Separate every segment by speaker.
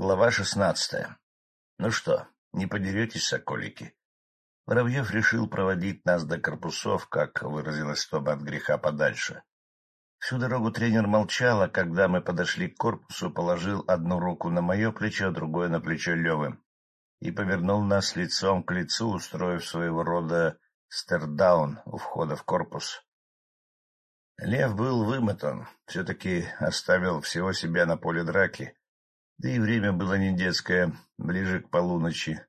Speaker 1: Глава шестнадцатая. Ну что, не подеретесь, соколики? Воробьев решил проводить нас до корпусов, как выразилось Тоба, от греха подальше. Всю дорогу тренер молчал, а когда мы подошли к корпусу, положил одну руку на мое плечо, другое на плечо Левы и повернул нас лицом к лицу, устроив своего рода стердаун у входа в корпус. Лев был вымотан, все-таки оставил всего себя на поле драки, да и время было не детское, ближе к полуночи.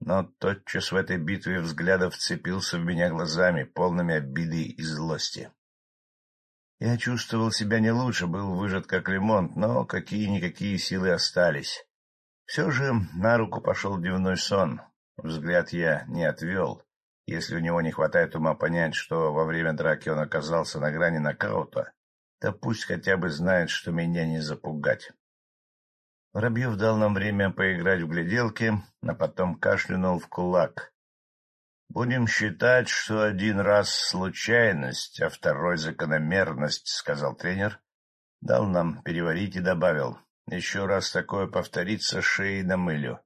Speaker 1: Но тотчас в этой битве взглядов вцепился в меня глазами, полными обиды и злости. Я чувствовал себя не лучше, был выжат как лимон, но какие-никакие силы остались. Все же на руку пошел дневной сон. Взгляд я не отвел. Если у него не хватает ума понять, что во время драки он оказался на грани нокаута, то пусть хотя бы знает, что меня не запугать. Воробьев дал нам время поиграть в гляделки, а потом кашлянул в кулак. — Будем считать, что один раз случайность, а второй закономерность, — сказал тренер. Дал нам переварить и добавил. — Еще раз такое повторится, шеи намылю.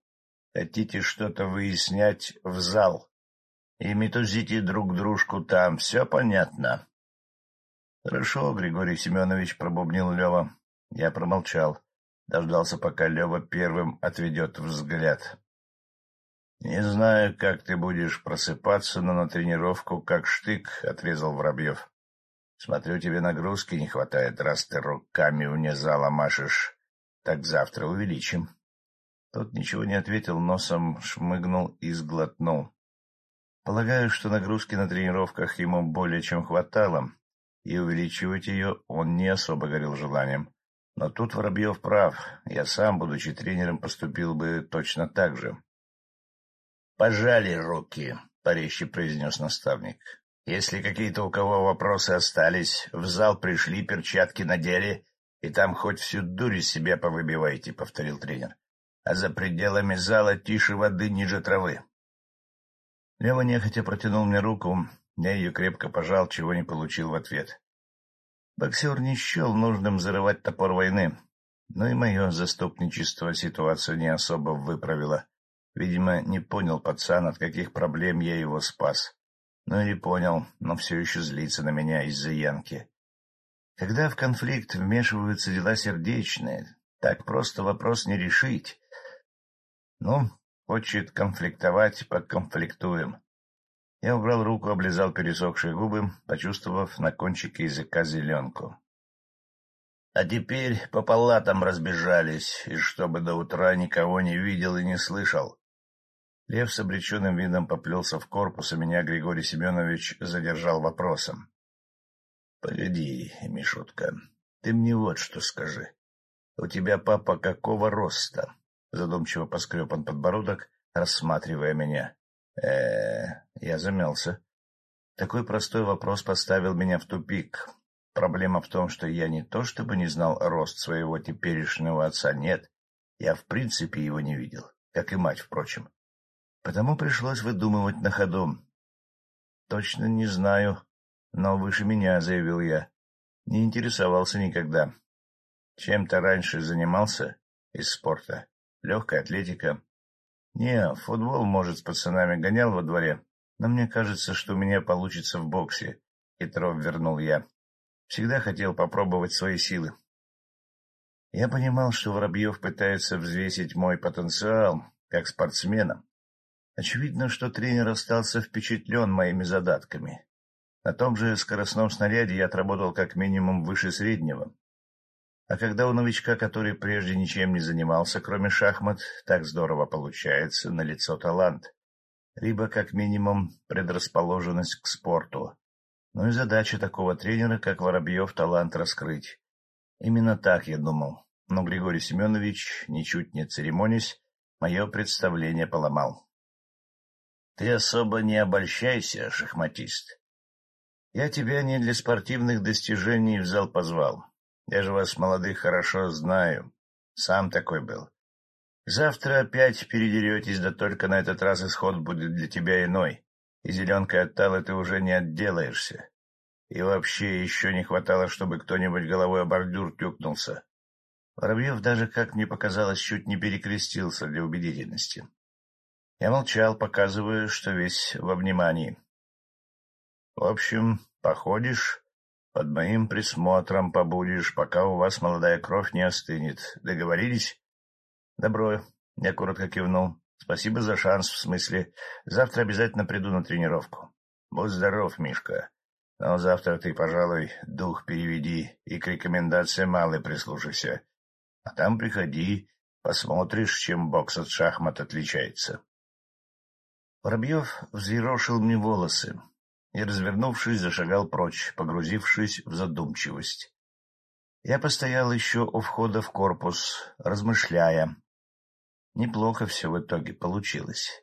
Speaker 1: Хотите что-то выяснять в зал? И метузите друг дружку там, все понятно? — Хорошо, Григорий Семенович, — пробубнил Лева. Я промолчал дождался, пока Лева первым отведет взгляд. — Не знаю, как ты будешь просыпаться, но на тренировку как штык, — отрезал Воробьев. — Смотрю, тебе нагрузки не хватает, раз ты руками вне зала машешь. Так завтра увеличим. Тот ничего не ответил, носом шмыгнул и сглотнул. Полагаю, что нагрузки на тренировках ему более чем хватало, и увеличивать ее он не особо горел желанием. Но тут Воробьев прав. Я сам, будучи тренером, поступил бы точно так же. — Пожали руки, — порезче произнес наставник. — Если какие-то у кого вопросы остались, в зал пришли, перчатки надели, и там хоть всю дурь из себя повыбивайте, — повторил тренер. — А за пределами зала тише воды ниже травы. Лева нехотя протянул мне руку, я ее крепко пожал, чего не получил в ответ. Боксер не счел нужным зарывать топор войны, но и мое заступничество ситуацию не особо выправило. Видимо, не понял пацан, от каких проблем я его спас. Ну или понял, но все еще злится на меня из-за Янки. Когда в конфликт вмешиваются дела сердечные, так просто вопрос не решить. Ну, хочет конфликтовать, поконфликтуем. Я убрал руку, облизал пересохшие губы, почувствовав на кончике языка зеленку. А теперь по палатам разбежались, и чтобы до утра никого не видел и не слышал. Лев с обреченным видом поплелся в корпус, а меня Григорий Семенович задержал вопросом. — Погоди, Мишутка, ты мне вот что скажи. У тебя папа какого роста? Задумчиво поскреб он подбородок, рассматривая меня э я замялся. Такой простой вопрос поставил меня в тупик. Проблема в том, что я не то чтобы не знал рост своего теперешнего отца, нет, я в принципе его не видел, как и мать, впрочем. Потому пришлось выдумывать на ходу. — Точно не знаю, но выше меня, — заявил я. Не интересовался никогда. Чем-то раньше занимался из спорта. Легкая атлетика, не, футбол, может, с пацанами гонял во дворе, но мне кажется, что у меня получится в боксе, — хитро вернул я. Всегда хотел попробовать свои силы. Я понимал, что Воробьев пытается взвесить мой потенциал как спортсмена. Очевидно, что тренер остался впечатлен моими задатками. На том же скоростном снаряде я отработал как минимум выше среднего. А когда у новичка, который прежде ничем не занимался, кроме шахмат, так здорово получается, на лицо талант, либо, как минимум, предрасположенность к спорту. Ну и задача такого тренера, как Воробьев, талант раскрыть. Именно так я думал. Но Григорий Семенович, ничуть не церемонясь, мое представление поломал. — Ты особо не обольщайся, шахматист. Я тебя не для спортивных достижений в зал позвал. Я же вас, молодых, хорошо знаю. Сам такой был. Завтра опять передеретесь, да только на этот раз исход будет для тебя иной, и зеленкой от Талы ты уже не отделаешься. И вообще еще не хватало, чтобы кто-нибудь головой о бордюр тюкнулся. Воробьев даже, как мне показалось, чуть не перекрестился для убедительности. Я молчал, показывая, что весь во внимании. — В общем, походишь, под моим присмотром побудешь, пока у вас молодая кровь не остынет. Договорились? — Добро. Я коротко кивнул. — Спасибо за шанс, в смысле. Завтра обязательно приду на тренировку. Будь здоров, Мишка. Но завтра ты, пожалуй, дух переведи и к рекомендациям малой прислушайся. А там приходи, посмотришь, чем бокс от шахмат отличается. Воробьев взъерошил мне волосы и, развернувшись, зашагал прочь, погрузившись в задумчивость. Я постоял еще у входа в корпус, размышляя. Неплохо все в итоге получилось.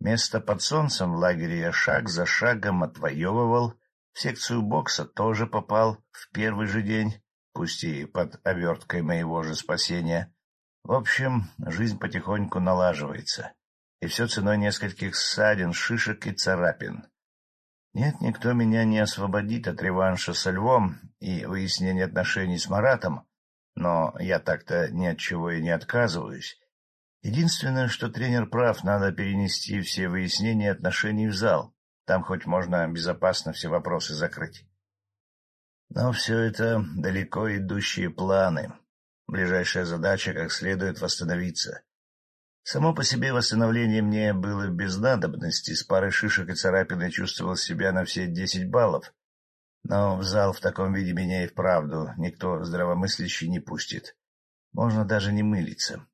Speaker 1: Место под солнцем в лагере я шаг за шагом отвоевывал, в секцию бокса тоже попал в первый же день, пусть и под оверткой моего же спасения. В общем, жизнь потихоньку налаживается, и все ценой нескольких ссадин, шишек и царапин. Нет, никто меня не освободит от реванша со львом и выяснения отношений с Маратом, но я так-то ни от чего и не отказываюсь. Единственное, что тренер прав, надо перенести все выяснения отношений в зал. Там хоть можно безопасно все вопросы закрыть. Но все это далеко идущие планы. Ближайшая задача — как следует восстановиться. Само по себе восстановление мне было без надобности, с парой шишек и царапин я чувствовал себя на все десять баллов. Но в зал в таком виде меня и вправду никто здравомыслящий не пустит. Можно даже не мылиться.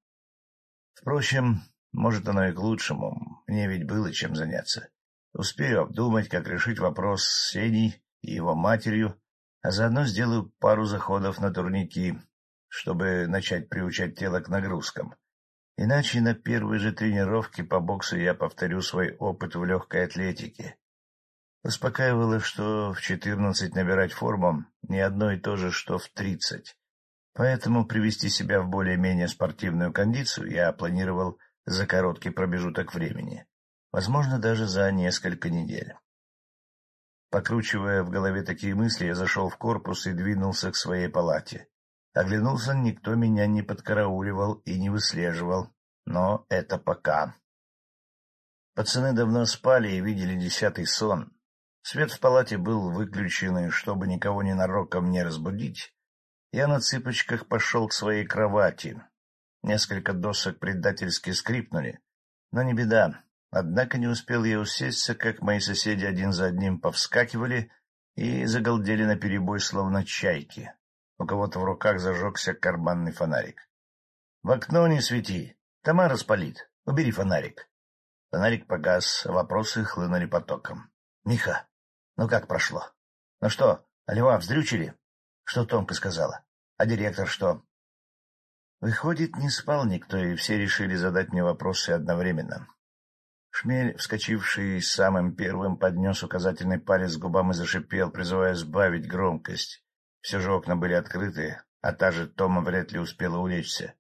Speaker 1: Впрочем, может, оно и к лучшему, мне ведь было чем заняться. Успею обдумать, как решить вопрос с Сеней и его матерью, а заодно сделаю пару заходов на турники, чтобы начать приучать тело к нагрузкам. Иначе на первой же тренировке по боксу я повторю свой опыт в легкой атлетике. Успокаивало, что в четырнадцать набирать форму не одно и то же, что в тридцать. Поэтому привести себя в более-менее спортивную кондицию я планировал за короткий промежуток времени возможно, даже за несколько недель. Покручивая в голове такие мысли, я зашел в корпус и двинулся к своей палате. Оглянулся, никто меня не подкарауливал и не выслеживал, но это пока. Пацаны давно спали и видели десятый сон. Свет в палате был выключен, и чтобы никого ненароком не разбудить, я на цыпочках пошел к своей кровати. Несколько досок предательски скрипнули, но не беда, Однако не успел я усесться, как мои соседи один за одним повскакивали и загалдели наперебой, словно чайки. У кого-то в руках зажегся карманный фонарик. — В окно не свети. Тамара спалит. Убери фонарик. Фонарик погас, вопросы хлынули потоком. — Миха, ну как прошло? Ну что, Алева вздрючили? Что Томка сказала? А директор что? Выходит, не спал никто, и все решили задать мне вопросы одновременно. Шмель, вскочивший самым первым, поднес указательный палец к губам и зашипел, призывая сбавить громкость. Все же окна были открыты, а та же Тома вряд ли успела улечься.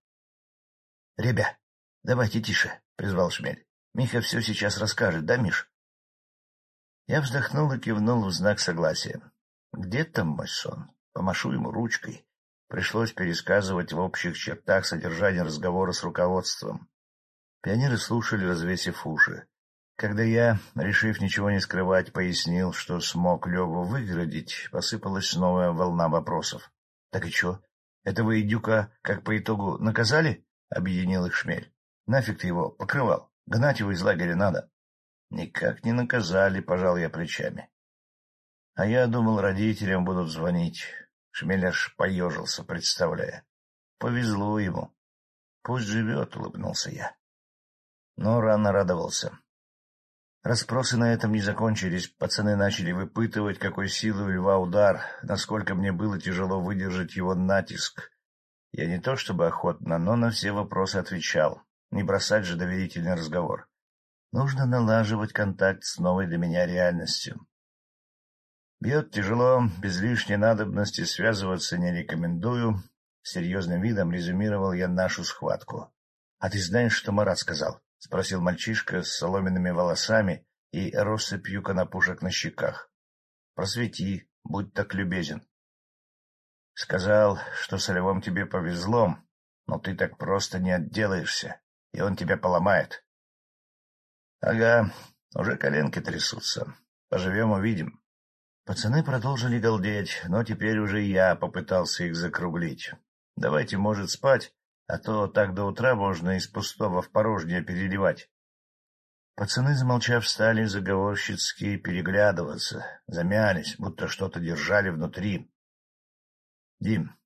Speaker 1: — Ребя, давайте тише, — призвал Шмель. — Миха все сейчас расскажет, да, Миш? Я вздохнул и кивнул в знак согласия. Где там мой сон? Помашу ему ручкой. Пришлось пересказывать в общих чертах содержание разговора с руководством. Пионеры слушали, развесив уши. Когда я, решив ничего не скрывать, пояснил, что смог Леву выгородить, посыпалась новая волна вопросов. — Так и что? Этого идюка, как по итогу, наказали? — объединил их Шмель. — Нафиг ты его покрывал? Гнать его из лагеря надо. — Никак не наказали, — пожал я плечами. — А я думал, родителям будут звонить. Шмель поежился, представляя. Повезло ему. — Пусть живет, — улыбнулся я но рано радовался. Распросы на этом не закончились, пацаны начали выпытывать, какой силы у льва удар, насколько мне было тяжело выдержать его натиск. Я не то чтобы охотно, но на все вопросы отвечал, не бросать же доверительный разговор. Нужно налаживать контакт с новой для меня реальностью. Бьет тяжело, без лишней надобности связываться не рекомендую. Серьезным видом резюмировал я нашу схватку. — А ты знаешь, что Марат сказал? — спросил мальчишка с соломенными волосами и россыпью конопушек на щеках. — Просвети, будь так любезен. — Сказал, что с Львом тебе повезло, Но ты так просто не отделаешься, и он тебя поломает. — Ага, уже коленки трясутся. Поживем — увидим. Пацаны продолжили галдеть, но теперь уже я попытался их закруглить. Давайте, может, спать, а то так до утра можно из пустого в порожнее переливать. Пацаны, замолчав, стали заговорщицки переглядываться, замялись, будто что-то держали внутри. — Дим,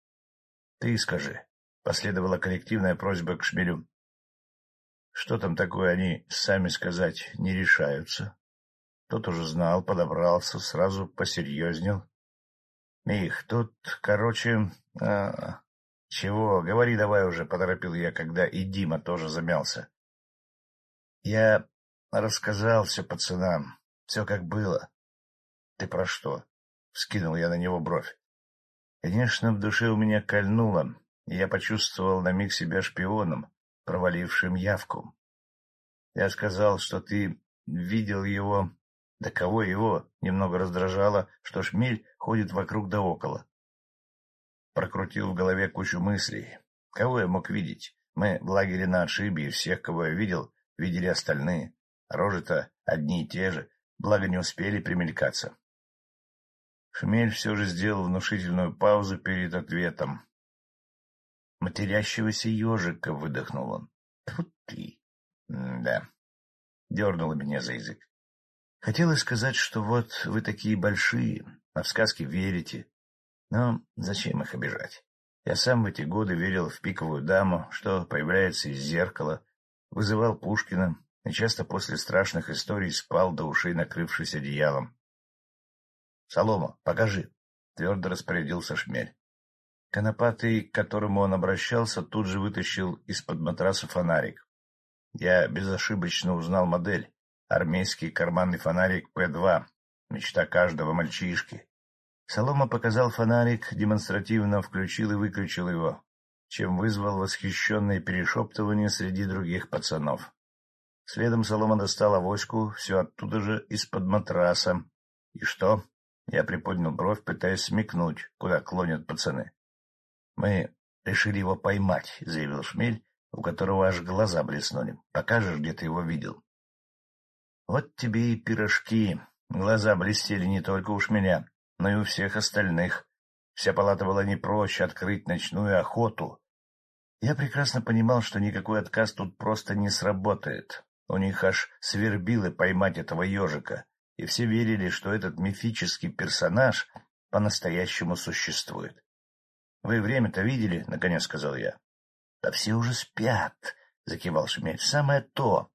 Speaker 1: ты скажи, — последовала коллективная просьба к шмелю. — Что там такое, они сами сказать не решаются. Тот уже знал, подобрался, сразу посерьезнел. — Мих, тут, короче... А, чего, говори давай уже, — поторопил я, когда и Дима тоже замялся. — Я Рассказал все пацанам, все как было. — Ты про что? — вскинул я на него бровь. Конечно, в душе у меня кольнуло, и я почувствовал на миг себя шпионом, провалившим явку. Я сказал, что ты видел его... Да кого его? Немного раздражало, что шмель ходит вокруг да около. Прокрутил в голове кучу мыслей. Кого я мог видеть? Мы в лагере на отшибе, и всех, кого я видел, видели остальные. Рожи-то одни и те же, благо не успели примелькаться. Шмель все же сделал внушительную паузу перед ответом. Матерящегося ежика выдохнул он. Тьфу ты. М да. Дернуло меня за язык. Хотелось сказать, что вот вы такие большие, а в сказки верите. Но зачем их обижать? Я сам в эти годы верил в пиковую даму, что появляется из зеркала, вызывал Пушкина, и часто после страшных историй спал до ушей, накрывшись одеялом. — Солома, покажи, — твердо распорядился шмель. Конопатый, к которому он обращался, тут же вытащил из-под матраса фонарик. Я безошибочно узнал модель. Армейский карманный фонарик П-2. Мечта каждого мальчишки. Солома показал фонарик, демонстративно включил и выключил его, чем вызвал восхищенное перешептывание среди других пацанов. Следом Солома достал авоську, все оттуда же из-под матраса. — И что? Я приподнял бровь, пытаясь смекнуть, куда клонят пацаны. — Мы решили его поймать, — заявил Шмель, у которого аж глаза блеснули. — Покажешь, где ты его видел? — Вот тебе и пирожки. Глаза блестели не только у Шмеля, но и у всех остальных. Вся палата была не прочь открыть ночную охоту. Я прекрасно понимал, что никакой отказ тут просто не сработает. У них аж свербило поймать этого ежика, и все верили, что этот мифический персонаж по-настоящему существует. — Вы время-то видели? — наконец сказал я. — Да все уже спят, — закивал Шмель. — Самое то.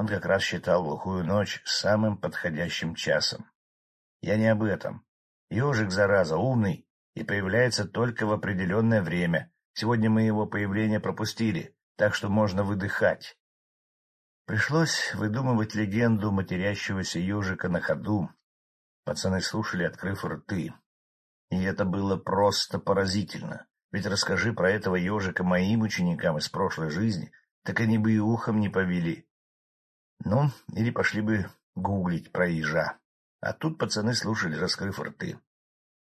Speaker 1: Он как раз считал глухую ночь самым подходящим часом. Я не об этом. Ежик, зараза, умный и появляется только в определенное время. Сегодня мы его появление пропустили, так что можно выдыхать. Пришлось выдумывать легенду матерящегося ежика на ходу. Пацаны слушали, открыв рты. И это было просто поразительно. Ведь расскажи про этого ежика моим ученикам из прошлой жизни, так они бы и ухом не повели. Ну, или пошли бы гуглить про ежа. А тут пацаны слушали, раскрыв рты.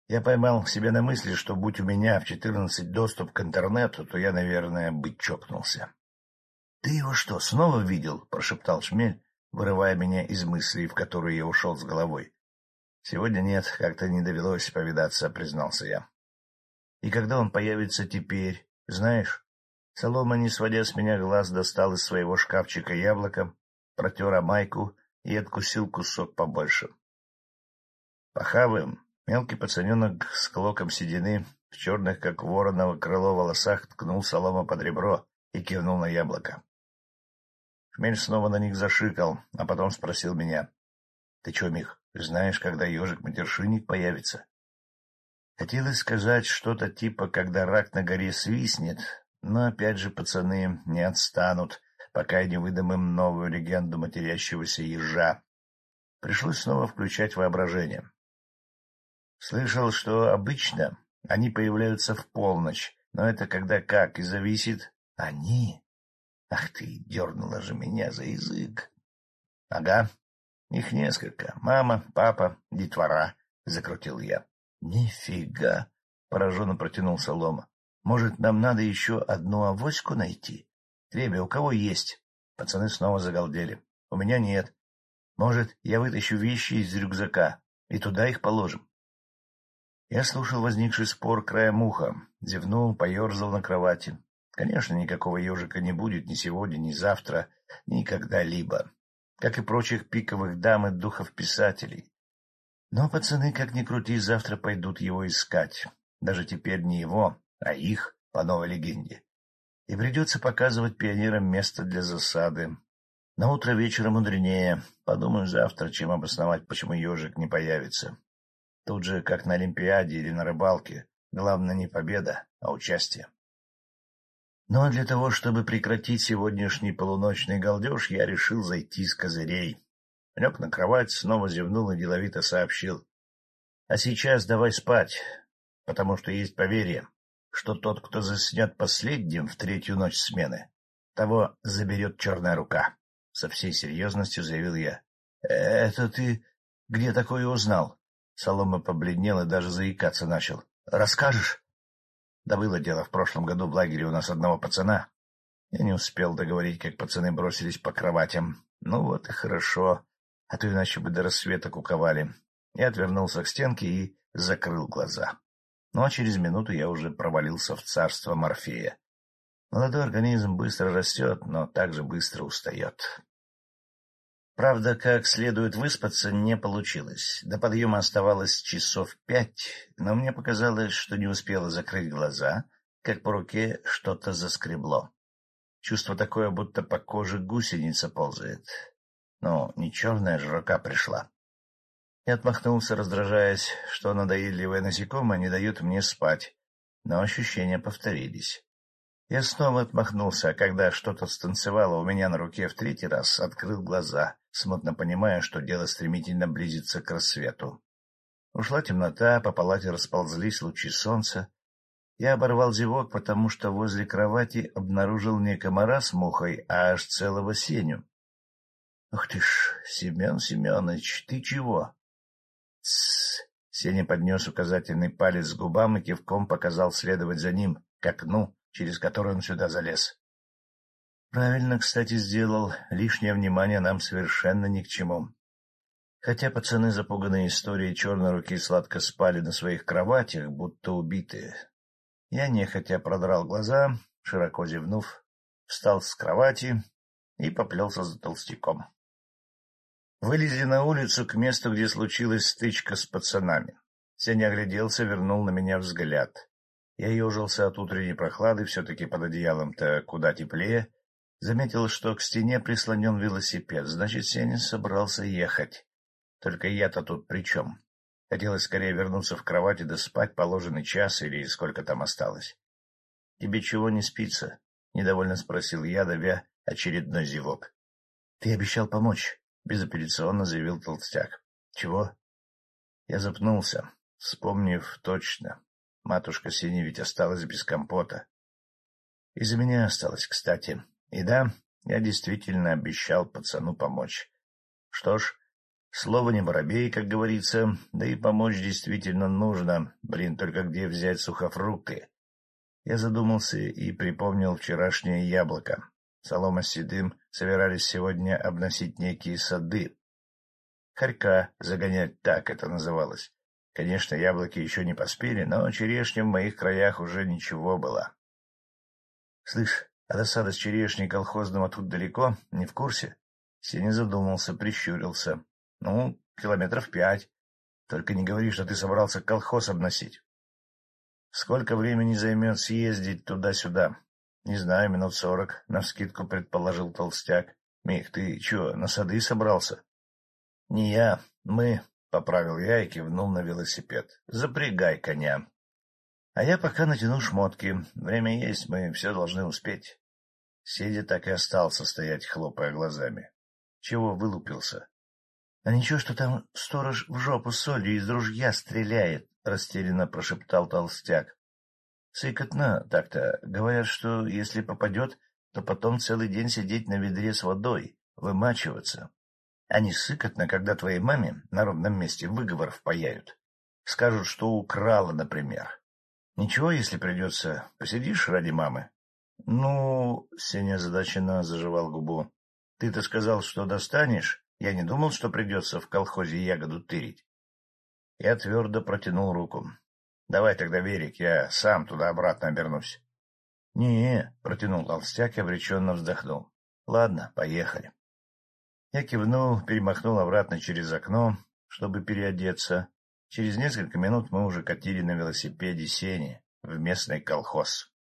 Speaker 1: Я поймал себя на мысли, что будь у меня в четырнадцать доступ к интернету, то я, наверное, бы чокнулся. — Ты его что, снова видел? — прошептал Шмель, вырывая меня из мыслей, в которые я ушел с головой. — Сегодня нет, как-то не довелось повидаться, — признался я. — И когда он появится теперь, знаешь? Солома, не сводя с меня глаз, достал из своего шкафчика яблоко, протер майку и откусил кусок побольше. Похаваем. Мелкий пацаненок с клоком седины в черных, как вороново крыло, волосах ткнул солома под ребро и кивнул на яблоко. Хмель снова на них зашикал, а потом спросил меня. — Ты чё, Мих, знаешь, когда ежик-матершинник появится? Хотелось сказать что-то типа «когда рак на горе свистнет», но опять же пацаны не отстанут, пока я не выдам им новую легенду матерящегося ежа. Пришлось снова включать воображение. Слышал, что обычно они появляются в полночь, но это когда как и зависит... Они Ах ты, дернула же меня за язык. — Ага, их несколько. Мама, папа, детвора, — закрутил я. — Нифига! — пораженно протянул Солома. — Может, нам надо еще одну авоську найти? Требя, у кого есть? Пацаны снова загалдели. У меня нет. Может, я вытащу вещи из рюкзака и туда их положим? Я слушал возникший спор краем уха, зевнул, поерзал на кровати. Конечно, никакого ежика не будет ни сегодня, ни завтра, ни когда-либо. Как и прочих пиковых дам и духов-писателей. Но пацаны, как ни крути, завтра пойдут его искать. Даже теперь не его, а их, по новой легенде. И придется показывать пионерам место для засады. На утро вечера мудренее. Подумаю завтра, чем обосновать, почему ежик не появится. Тут же, как на Олимпиаде или на рыбалке, главное не победа, а участие. Ну а для того, чтобы прекратить сегодняшний полуночный галдеж, я решил зайти с козырей. Лег на кровать, снова зевнул и деловито сообщил. — А сейчас давай спать, потому что есть поверье, что тот, кто заснет последним в третью ночь смены, того заберет черная рука. Со всей серьезностью заявил я. — Это ты где такое узнал? Солома побледнел и даже заикаться начал. — Расскажешь? Да было дело в прошлом году в лагере у нас одного пацана. Я не успел договорить, как пацаны бросились по кроватям. Ну вот и хорошо, а то иначе бы до рассвета куковали. Я отвернулся к стенке и закрыл глаза. А через минуту я уже провалился в царство Морфея. Молодой организм быстро растет, но также быстро устает. Правда, как следует выспаться не получилось. До подъема оставалось часов пять, но мне показалось, что не успела закрыть глаза, как по руке что-то заскребло. Чувство такое, будто по коже гусеница ползает. Но не черная же рука пришла, и отмахнулся, раздражаясь, что надоедливое насекомое не дает мне спать, но ощущения повторились. Я снова отмахнулся, а когда что-то станцевало у меня на руке в третий раз, открыл глаза, смутно понимая, что дело стремительно близится к рассвету. Ушла темнота, по палате расползлись лучи солнца. Я оборвал зевок, потому что возле кровати обнаружил не комара с мухой, а аж целого сеню. — Ух ты ж, Семен Семенович, ты чего? Тссс! Сеня поднес указательный палец к губам и кивком показал следовать за ним, к окну, через которое он сюда залез. Правильно, кстати, сделал. Лишнее внимание нам совершенно ни к чему. Хотя пацаны, запуганные историей черной руки, сладко спали на своих кроватях, будто убитые. Я нехотя продрал глаза, широко зевнув, встал с кровати и поплелся за толстяком. Вылезли на улицу к месту, где случилась стычка с пацанами. Сеня огляделся, вернул на меня взгляд. Я ежился от утренней прохлады, все-таки под одеялом-то куда теплее. Заметил, что к стене прислонен велосипед, значит, Сеня собрался ехать. Только я-то тут при чем? Хотелось скорее вернуться в кровать и доспать положенный час или сколько там осталось. — Тебе чего не спится? — недовольно спросил я, давя очередной зевок. — Ты обещал помочь безапелляционно заявил толстяк. — Чего? Я запнулся, вспомнив точно. Матушка Синя ведь осталась без компота. Из-за меня осталась, кстати. И да, я действительно обещал пацану помочь. Что ж, слово не воробей, как говорится, да и помочь действительно нужно. Блин, только где взять сухофрукты? Я задумался и припомнил вчерашнее яблоко. Солома с Седым собирались сегодня обносить некие сады. Хорька загонять так это называлось. Конечно, яблоки еще не поспели, но черешня в моих краях уже ничего была. — Слышь, а досада с черешней колхозного тут далеко, не в курсе? Сеня задумался, прищурился. — Ну, километров пять. Только не говори, что ты собрался колхоз обносить. — Сколько времени займет съездить туда-сюда? — Не знаю, минут сорок, — навскидку предположил толстяк. — Мих, ты чего, на сады собрался? — Не я, мы, — поправил я и кивнул на велосипед. — Запрягай коня. А я пока натяну шмотки. Время есть, мы все должны успеть. Сидя так и остался стоять, хлопая глазами. Чего вылупился? — А ничего, что там сторож в жопу солью из ружья стреляет, — растерянно прошептал толстяк. Сыкотно так-то. Говорят, что если попадет, то потом целый день сидеть на ведре с водой, вымачиваться. А не сыкотно, когда твоей маме на ровном месте выговор впаяют. Скажут, что украла, например. — Ничего, если придется, посидишь ради мамы? — Ну, — Сеня озадаченно заживал губу, — ты-то сказал, что достанешь. Я не думал, что придется в колхозе ягоду тырить. Я твердо протянул руку. — Давай тогда, Верик, я сам туда-обратно обернусь. — Не, — протянул толстяк и обреченно вздохнул. — Ладно, поехали. Я кивнул, перемахнул обратно через окно, чтобы переодеться. Через несколько минут мы уже катили на велосипеде сени в местный колхоз.